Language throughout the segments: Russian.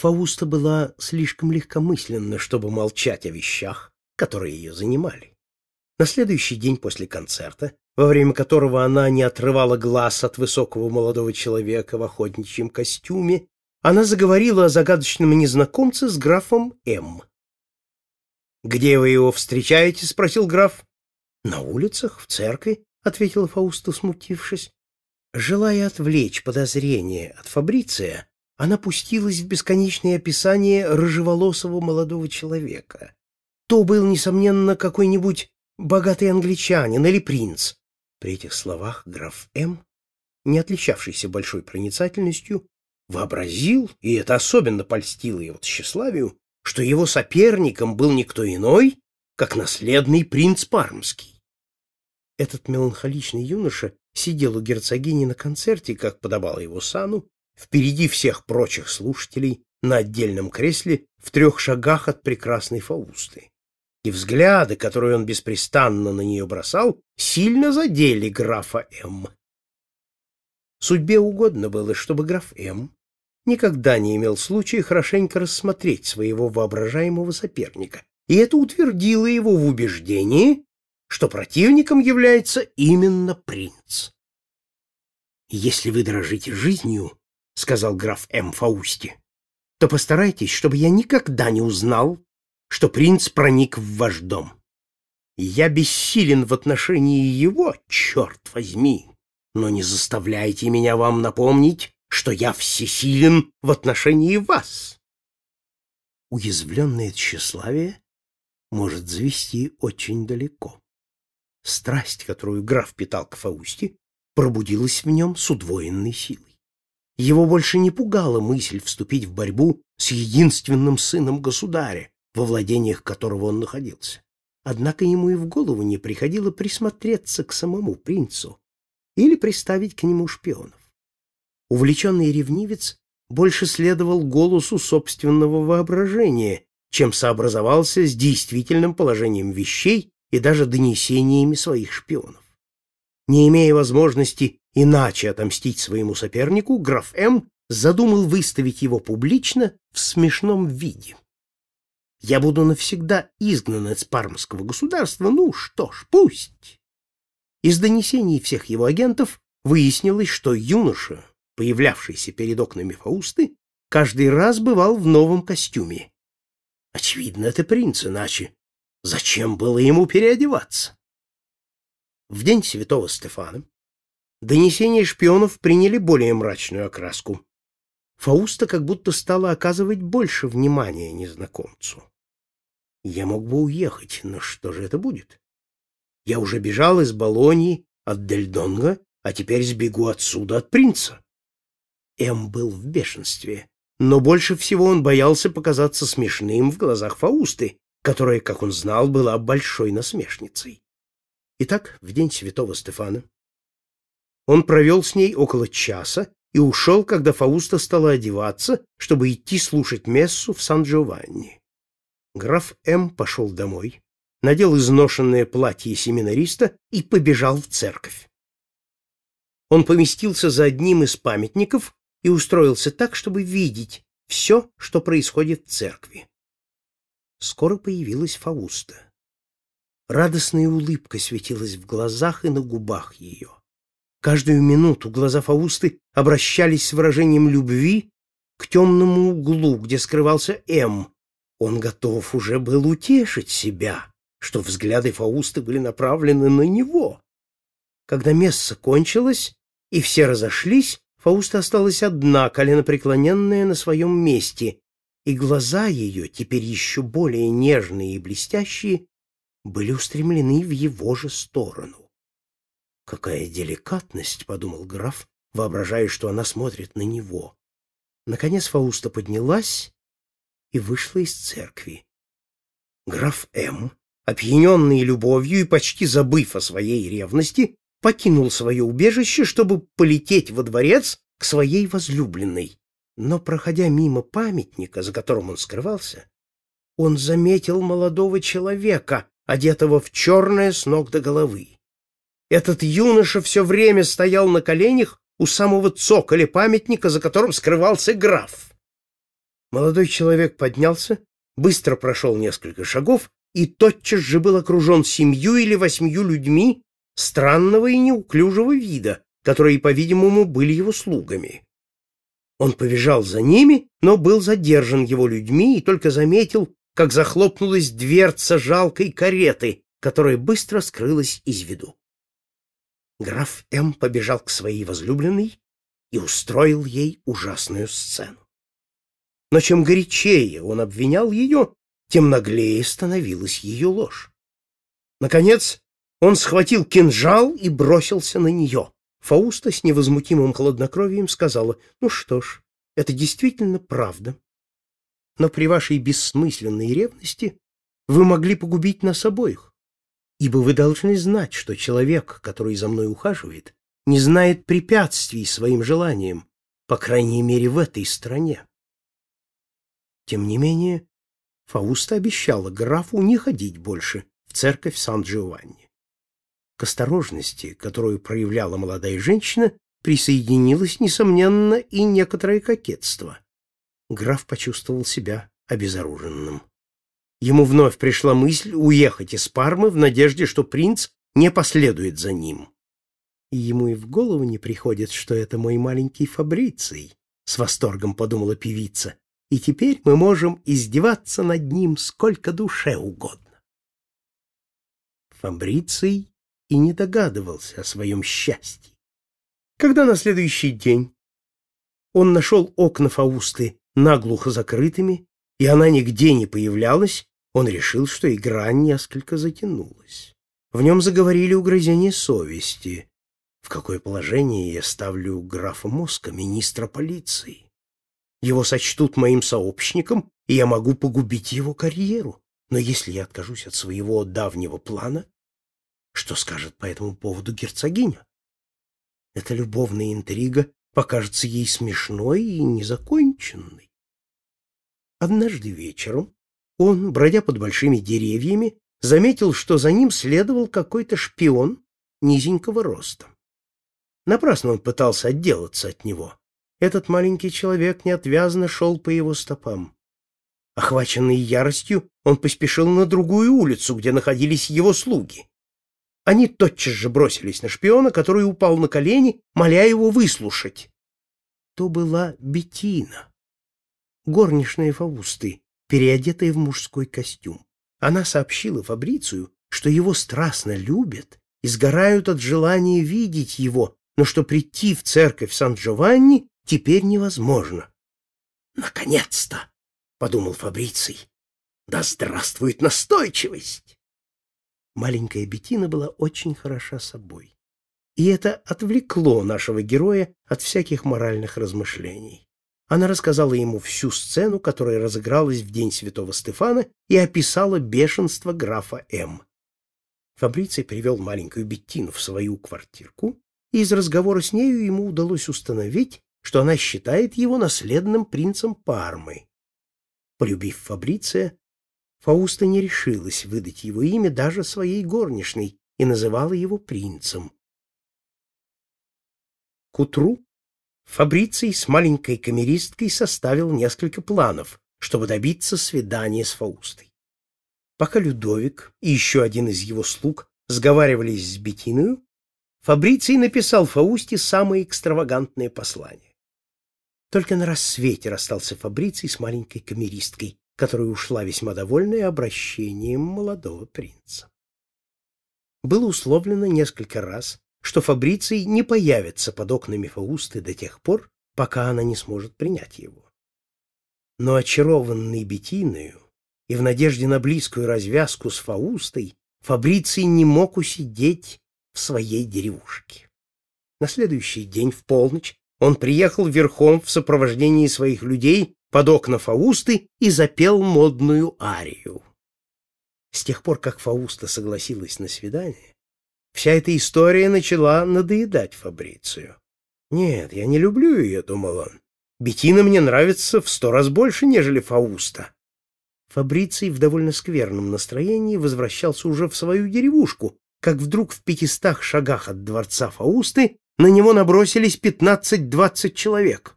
Фауста была слишком легкомысленна, чтобы молчать о вещах, которые ее занимали. На следующий день после концерта, во время которого она не отрывала глаз от высокого молодого человека в охотничьем костюме, она заговорила о загадочном незнакомце с графом М. «Где вы его встречаете?» — спросил граф. «На улицах, в церкви», — ответила Фауста, смутившись. Желая отвлечь подозрение от Фабриция, она пустилась в бесконечное описание рыжеволосого молодого человека. То был, несомненно, какой-нибудь богатый англичанин или принц. При этих словах граф М., не отличавшийся большой проницательностью, вообразил, и это особенно польстило его тщеславию, что его соперником был никто иной, как наследный принц Пармский. Этот меланхоличный юноша сидел у герцогини на концерте, как подобало его сану, впереди всех прочих слушателей на отдельном кресле в трех шагах от прекрасной Фаусты. И взгляды, которые он беспрестанно на нее бросал, сильно задели графа М. Судьбе угодно было, чтобы граф М. никогда не имел случая хорошенько рассмотреть своего воображаемого соперника, и это утвердило его в убеждении, что противником является именно принц. «Если вы дорожите жизнью, — сказал граф М. Фаусти, — то постарайтесь, чтобы я никогда не узнал, что принц проник в ваш дом. Я бессилен в отношении его, черт возьми, но не заставляйте меня вам напомнить, что я всесилен в отношении вас. Уязвленное тщеславие может завести очень далеко. Страсть, которую граф питал к Фаусте, пробудилась в нем с удвоенной силой. Его больше не пугала мысль вступить в борьбу с единственным сыном государя, во владениях которого он находился. Однако ему и в голову не приходило присмотреться к самому принцу или приставить к нему шпионов. Увлеченный ревнивец больше следовал голосу собственного воображения, чем сообразовался с действительным положением вещей и даже донесениями своих шпионов. Не имея возможности иначе отомстить своему сопернику, граф М. задумал выставить его публично в смешном виде. «Я буду навсегда изгнан из пармского государства, ну что ж, пусть!» Из донесений всех его агентов выяснилось, что юноша, появлявшийся перед окнами Фаусты, каждый раз бывал в новом костюме. Очевидно, это принц, иначе Зачем было ему переодеваться? В день святого Стефана донесения шпионов приняли более мрачную окраску. Фауста как будто стала оказывать больше внимания незнакомцу. Я мог бы уехать, но что же это будет? Я уже бежал из Болонии от Дельдонга, а теперь сбегу отсюда от принца. М был в бешенстве, но больше всего он боялся показаться смешным в глазах Фаусты, которая, как он знал, была большой насмешницей. Итак, в день святого Стефана он провел с ней около часа и ушел, когда Фауста стала одеваться, чтобы идти слушать мессу в Сан-Джованни. Граф М. пошел домой, надел изношенное платье семинариста и побежал в церковь. Он поместился за одним из памятников и устроился так, чтобы видеть все, что происходит в церкви. Скоро появилась Фауста. Радостная улыбка светилась в глазах и на губах ее. Каждую минуту глаза Фаусты обращались с выражением любви к темному углу, где скрывался М. Он готов уже был утешить себя, что взгляды Фаусты были направлены на него. Когда месса кончилось и все разошлись, Фауста осталась одна, коленопреклоненная на своем месте, и глаза ее, теперь еще более нежные и блестящие, были устремлены в его же сторону. «Какая деликатность!» — подумал граф, воображая, что она смотрит на него. Наконец Фауста поднялась и вышла из церкви. Граф М., опьяненный любовью и почти забыв о своей ревности, покинул свое убежище, чтобы полететь во дворец к своей возлюбленной. Но, проходя мимо памятника, за которым он скрывался, он заметил молодого человека, одетого в черное с ног до головы. Этот юноша все время стоял на коленях у самого цоколя памятника, за которым скрывался граф. Молодой человек поднялся, быстро прошел несколько шагов и тотчас же был окружен семью или восьмью людьми странного и неуклюжего вида, которые, по-видимому, были его слугами. Он побежал за ними, но был задержан его людьми и только заметил, как захлопнулась дверца жалкой кареты, которая быстро скрылась из виду. Граф М. побежал к своей возлюбленной и устроил ей ужасную сцену. Но чем горячее он обвинял ее, тем наглее становилась ее ложь. Наконец, он схватил кинжал и бросился на нее. Фауста с невозмутимым хладнокровием сказала, «Ну что ж, это действительно правда. Но при вашей бессмысленной ревности вы могли погубить нас обоих, ибо вы должны знать, что человек, который за мной ухаживает, не знает препятствий своим желаниям, по крайней мере, в этой стране. Тем не менее, Фауста обещала графу не ходить больше в церковь Сан-Джованни. К осторожности, которую проявляла молодая женщина, присоединилось, несомненно, и некоторое кокетство. Граф почувствовал себя обезоруженным. Ему вновь пришла мысль уехать из Пармы в надежде, что принц не последует за ним. И ему и в голову не приходит, что это мой маленький Фабриций, — с восторгом подумала певица, — и теперь мы можем издеваться над ним сколько душе угодно. Фабриций и не догадывался о своем счастье. Когда на следующий день он нашел окна Фаусты наглухо закрытыми, и она нигде не появлялась, он решил, что игра несколько затянулась. В нем заговорили угрызения совести. В какое положение я ставлю графа Моска, министра полиции? Его сочтут моим сообщником, и я могу погубить его карьеру. Но если я откажусь от своего давнего плана, что скажет по этому поводу герцогиня? Эта любовная интрига покажется ей смешной и незаконченной. Однажды вечером он, бродя под большими деревьями, заметил, что за ним следовал какой-то шпион низенького роста. Напрасно он пытался отделаться от него. Этот маленький человек неотвязно шел по его стопам. Охваченный яростью, он поспешил на другую улицу, где находились его слуги. Они тотчас же бросились на шпиона, который упал на колени, моля его выслушать. То была Бетина, горничная Фаусты, переодетая в мужской костюм. Она сообщила Фабрицию, что его страстно любят и сгорают от желания видеть его, но что прийти в церковь Сан-Джованни теперь невозможно. «Наконец-то!» — подумал Фабриций. «Да здравствует настойчивость!» Маленькая Бетина была очень хороша собой. И это отвлекло нашего героя от всяких моральных размышлений. Она рассказала ему всю сцену, которая разыгралась в день святого Стефана, и описала бешенство графа М. Фабриций привел маленькую Беттину в свою квартирку, и из разговора с нею ему удалось установить, что она считает его наследным принцем Пармы. Полюбив Фабриция, Фауста не решилась выдать его имя даже своей горничной и называла его принцем. К утру Фабриций с маленькой камеристкой составил несколько планов, чтобы добиться свидания с Фаустой. Пока Людовик и еще один из его слуг сговаривались с Бетиною, Фабриций написал Фаусте самое экстравагантное послание. Только на рассвете расстался Фабриций с маленькой камеристкой, которая ушла весьма довольная обращением молодого принца. Было условлено несколько раз, что Фабриций не появится под окнами Фаусты до тех пор, пока она не сможет принять его. Но очарованный Бетиною и в надежде на близкую развязку с Фаустой, Фабриций не мог усидеть в своей деревушке. На следующий день в полночь он приехал верхом в сопровождении своих людей под окна Фаусты и запел модную арию. С тех пор, как Фауста согласилась на свидание, вся эта история начала надоедать Фабрицию. «Нет, я не люблю ее», — думал он. «Бетина мне нравится в сто раз больше, нежели Фауста». Фабриций в довольно скверном настроении возвращался уже в свою деревушку, как вдруг в пятистах шагах от дворца Фаусты на него набросились пятнадцать-двадцать человек.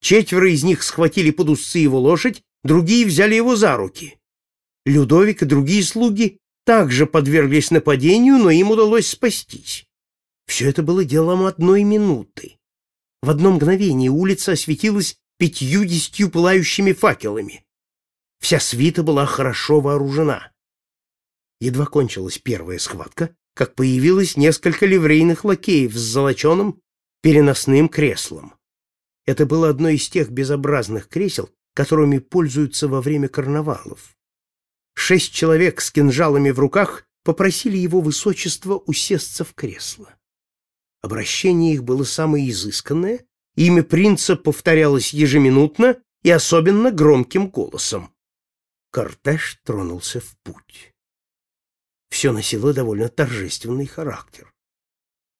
Четверо из них схватили под усы его лошадь, другие взяли его за руки. Людовик и другие слуги также подверглись нападению, но им удалось спастись. Все это было делом одной минуты. В одно мгновение улица осветилась пятьюдесятью пылающими факелами. Вся свита была хорошо вооружена. Едва кончилась первая схватка, как появилось несколько ливрейных лакеев с золоченым переносным креслом. Это было одно из тех безобразных кресел, которыми пользуются во время карнавалов. Шесть человек с кинжалами в руках попросили его высочество усесться в кресло. Обращение их было самое изысканное, имя принца повторялось ежеминутно и особенно громким голосом. Кортеж тронулся в путь. Все носило довольно торжественный характер.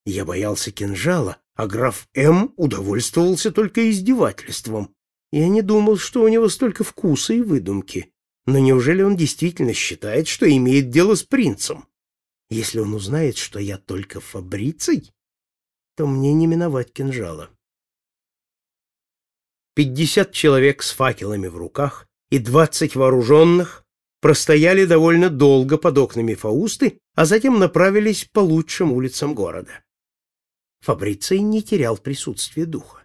Я боялся кинжала, а граф М. удовольствовался только издевательством. Я не думал, что у него столько вкуса и выдумки. Но неужели он действительно считает, что имеет дело с принцем? Если он узнает, что я только фабрицей, то мне не миновать кинжала. Пятьдесят человек с факелами в руках и двадцать вооруженных простояли довольно долго под окнами Фаусты, а затем направились по лучшим улицам города. Фабриций не терял присутствия духа.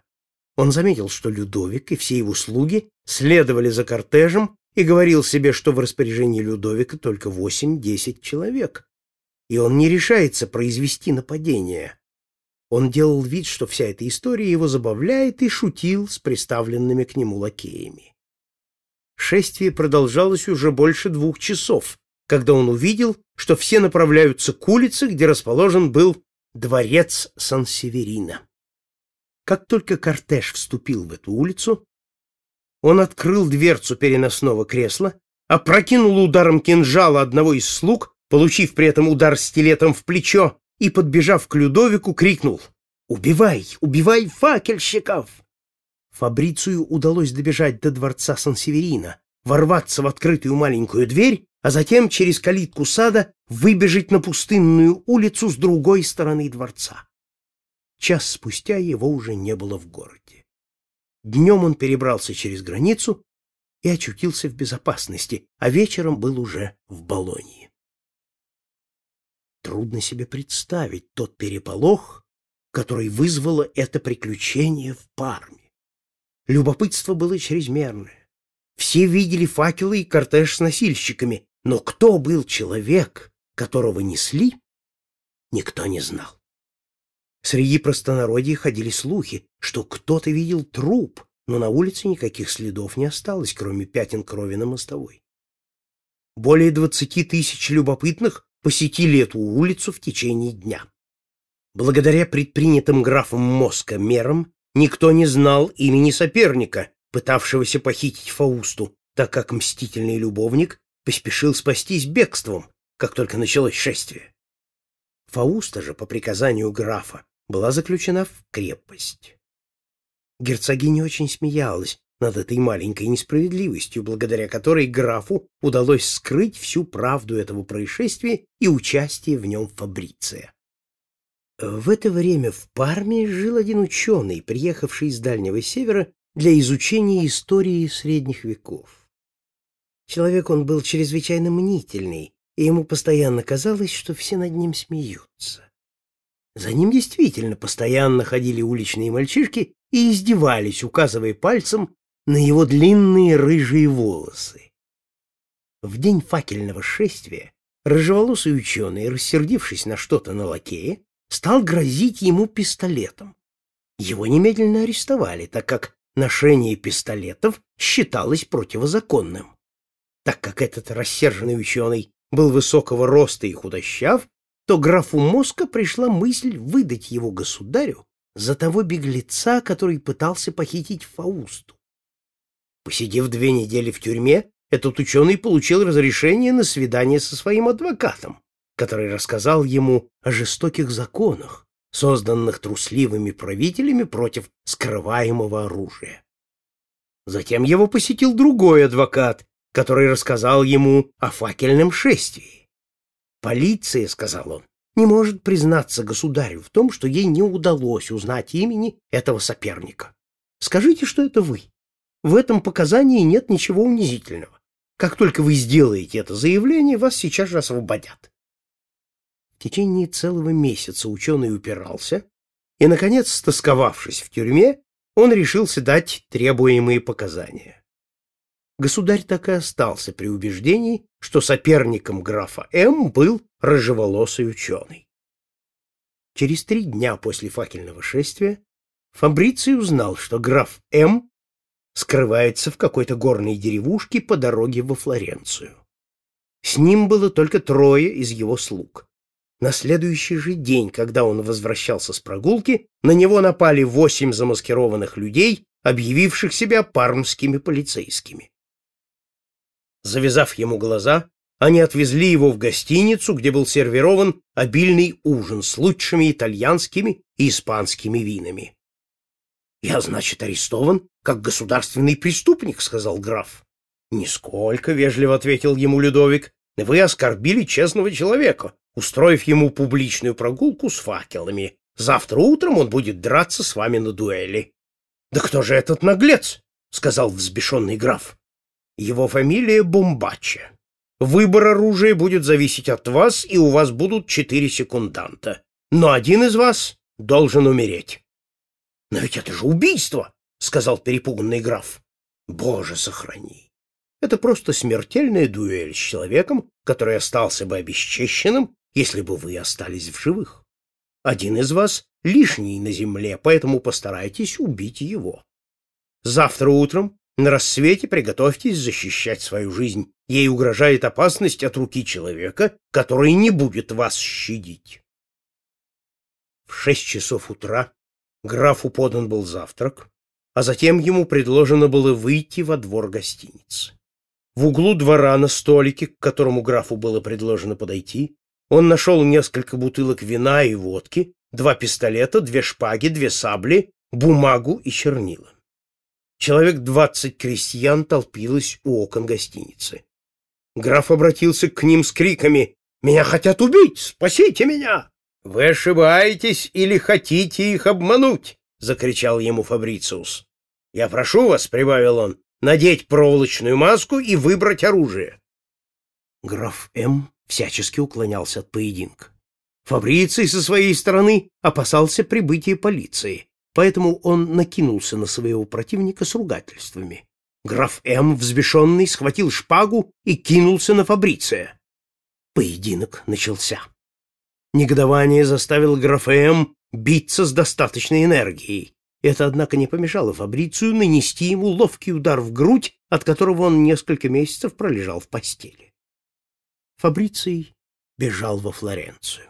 Он заметил, что Людовик и все его слуги следовали за кортежем и говорил себе, что в распоряжении Людовика только восемь-десять человек, и он не решается произвести нападение. Он делал вид, что вся эта история его забавляет, и шутил с приставленными к нему лакеями. Шествие продолжалось уже больше двух часов, когда он увидел, что все направляются к улице, где расположен был дворец Сан-Северина. Как только кортеж вступил в эту улицу, он открыл дверцу переносного кресла, опрокинул ударом кинжала одного из слуг, получив при этом удар стилетом в плечо, и, подбежав к Людовику, крикнул «Убивай! Убивай факельщиков!» Фабрицию удалось добежать до дворца Сан-Северина, ворваться в открытую маленькую дверь, а затем через калитку сада выбежать на пустынную улицу с другой стороны дворца. Час спустя его уже не было в городе. Днем он перебрался через границу и очутился в безопасности, а вечером был уже в Болонии. Трудно себе представить тот переполох, который вызвало это приключение в Парме. Любопытство было чрезмерное. Все видели факелы и кортеж с носильщиками, но кто был человек, которого несли, никто не знал. Среди простонародья ходили слухи, что кто-то видел труп, но на улице никаких следов не осталось, кроме пятен крови на мостовой. Более двадцати тысяч любопытных посетили эту улицу в течение дня. Благодаря предпринятым графом Моска мерам никто не знал имени соперника, пытавшегося похитить Фаусту, так как мстительный любовник поспешил спастись бегством, как только началось шествие. Фауста же, по приказанию графа, была заключена в крепость. Герцогиня очень смеялась над этой маленькой несправедливостью, благодаря которой графу удалось скрыть всю правду этого происшествия и участие в нем Фабриция. В это время в Парме жил один ученый, приехавший из Дальнего Севера для изучения истории средних веков. Человек он был чрезвычайно мнительный, и ему постоянно казалось, что все над ним смеются. За ним действительно постоянно ходили уличные мальчишки и издевались, указывая пальцем на его длинные рыжие волосы. В день факельного шествия рыжеволосый ученый, рассердившись на что-то на лакея, стал грозить ему пистолетом. Его немедленно арестовали, так как ношение пистолетов считалось противозаконным. Так как этот рассерженный ученый был высокого роста и худощав, то графу Моска пришла мысль выдать его государю за того беглеца, который пытался похитить Фаусту. Посидев две недели в тюрьме, этот ученый получил разрешение на свидание со своим адвокатом, который рассказал ему о жестоких законах, созданных трусливыми правителями против скрываемого оружия. Затем его посетил другой адвокат, который рассказал ему о факельном шествии. «Полиция», — сказал он, — «не может признаться государю в том, что ей не удалось узнать имени этого соперника. Скажите, что это вы. В этом показании нет ничего унизительного. Как только вы сделаете это заявление, вас сейчас же освободят. В течение целого месяца ученый упирался, и, наконец, стосковавшись в тюрьме, он решился дать требуемые показания. Государь так и остался при убеждении, что соперником графа М был рыжеволосый ученый. Через три дня после факельного шествия Фабриций узнал, что граф М скрывается в какой-то горной деревушке по дороге во Флоренцию. С ним было только трое из его слуг. На следующий же день, когда он возвращался с прогулки, на него напали восемь замаскированных людей, объявивших себя пармскими полицейскими. Завязав ему глаза, они отвезли его в гостиницу, где был сервирован обильный ужин с лучшими итальянскими и испанскими винами. «Я, значит, арестован как государственный преступник», — сказал граф. «Нисколько», — вежливо ответил ему Людовик. «Вы оскорбили честного человека, устроив ему публичную прогулку с факелами. Завтра утром он будет драться с вами на дуэли». «Да кто же этот наглец?» — сказал взбешенный граф. «Его фамилия Бомбаччо. Выбор оружия будет зависеть от вас, и у вас будут четыре секунданта. Но один из вас должен умереть». «Но ведь это же убийство!» — сказал перепуганный граф. «Боже, сохрани! Это просто смертельная дуэль с человеком, который остался бы обесчещенным, если бы вы остались в живых. Один из вас лишний на земле, поэтому постарайтесь убить его. Завтра утром на рассвете приготовьтесь защищать свою жизнь. Ей угрожает опасность от руки человека, который не будет вас щадить. В шесть часов утра Графу подан был завтрак, а затем ему предложено было выйти во двор гостиницы. В углу двора на столике, к которому графу было предложено подойти, он нашел несколько бутылок вина и водки, два пистолета, две шпаги, две сабли, бумагу и чернила. Человек двадцать крестьян толпилось у окон гостиницы. Граф обратился к ним с криками «Меня хотят убить! Спасите меня!» «Вы ошибаетесь или хотите их обмануть?» — закричал ему Фабрициус. «Я прошу вас», — прибавил он, — «надеть проволочную маску и выбрать оружие». Граф М. всячески уклонялся от поединка. Фабриций со своей стороны опасался прибытия полиции, поэтому он накинулся на своего противника с ругательствами. Граф М., взбешенный, схватил шпагу и кинулся на Фабриция. Поединок начался. Негодование заставило графа М биться с достаточной энергией. Это, однако, не помешало Фабрицию нанести ему ловкий удар в грудь, от которого он несколько месяцев пролежал в постели. Фабриций бежал во Флоренцию.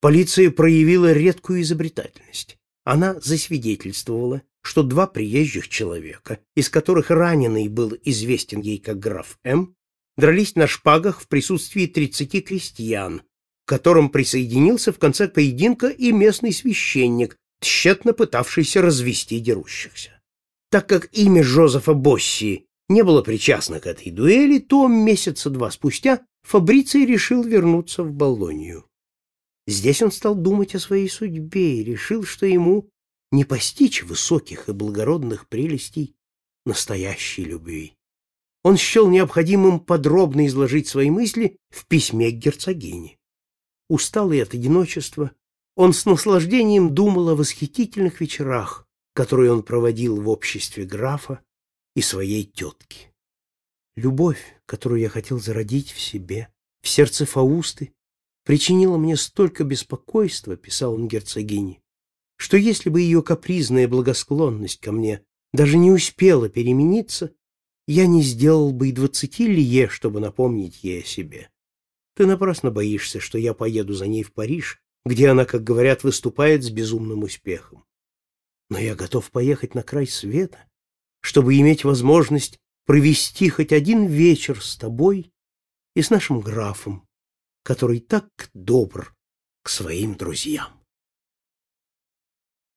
Полиция проявила редкую изобретательность. Она засвидетельствовала, что два приезжих человека, из которых раненый был известен ей как граф М., дрались на шпагах в присутствии тридцати крестьян, к которым присоединился в конце поединка и местный священник, тщетно пытавшийся развести дерущихся. Так как имя Жозефа Босси не было причастно к этой дуэли, то месяца два спустя Фабриций решил вернуться в Болонию. Здесь он стал думать о своей судьбе и решил, что ему не постичь высоких и благородных прелестей настоящей любви. Он счел необходимым подробно изложить свои мысли в письме к герцогине. Усталый от одиночества, он с наслаждением думал о восхитительных вечерах, которые он проводил в обществе графа и своей тетки. Любовь, которую я хотел зародить в себе, в сердце Фаусты, причинила мне столько беспокойства, писал он герцогине, что если бы ее капризная благосклонность ко мне даже не успела перемениться, я не сделал бы и двадцати лие, чтобы напомнить ей о себе. Ты напрасно боишься, что я поеду за ней в Париж, где она, как говорят, выступает с безумным успехом. Но я готов поехать на край света, чтобы иметь возможность провести хоть один вечер с тобой и с нашим графом, который так добр к своим друзьям.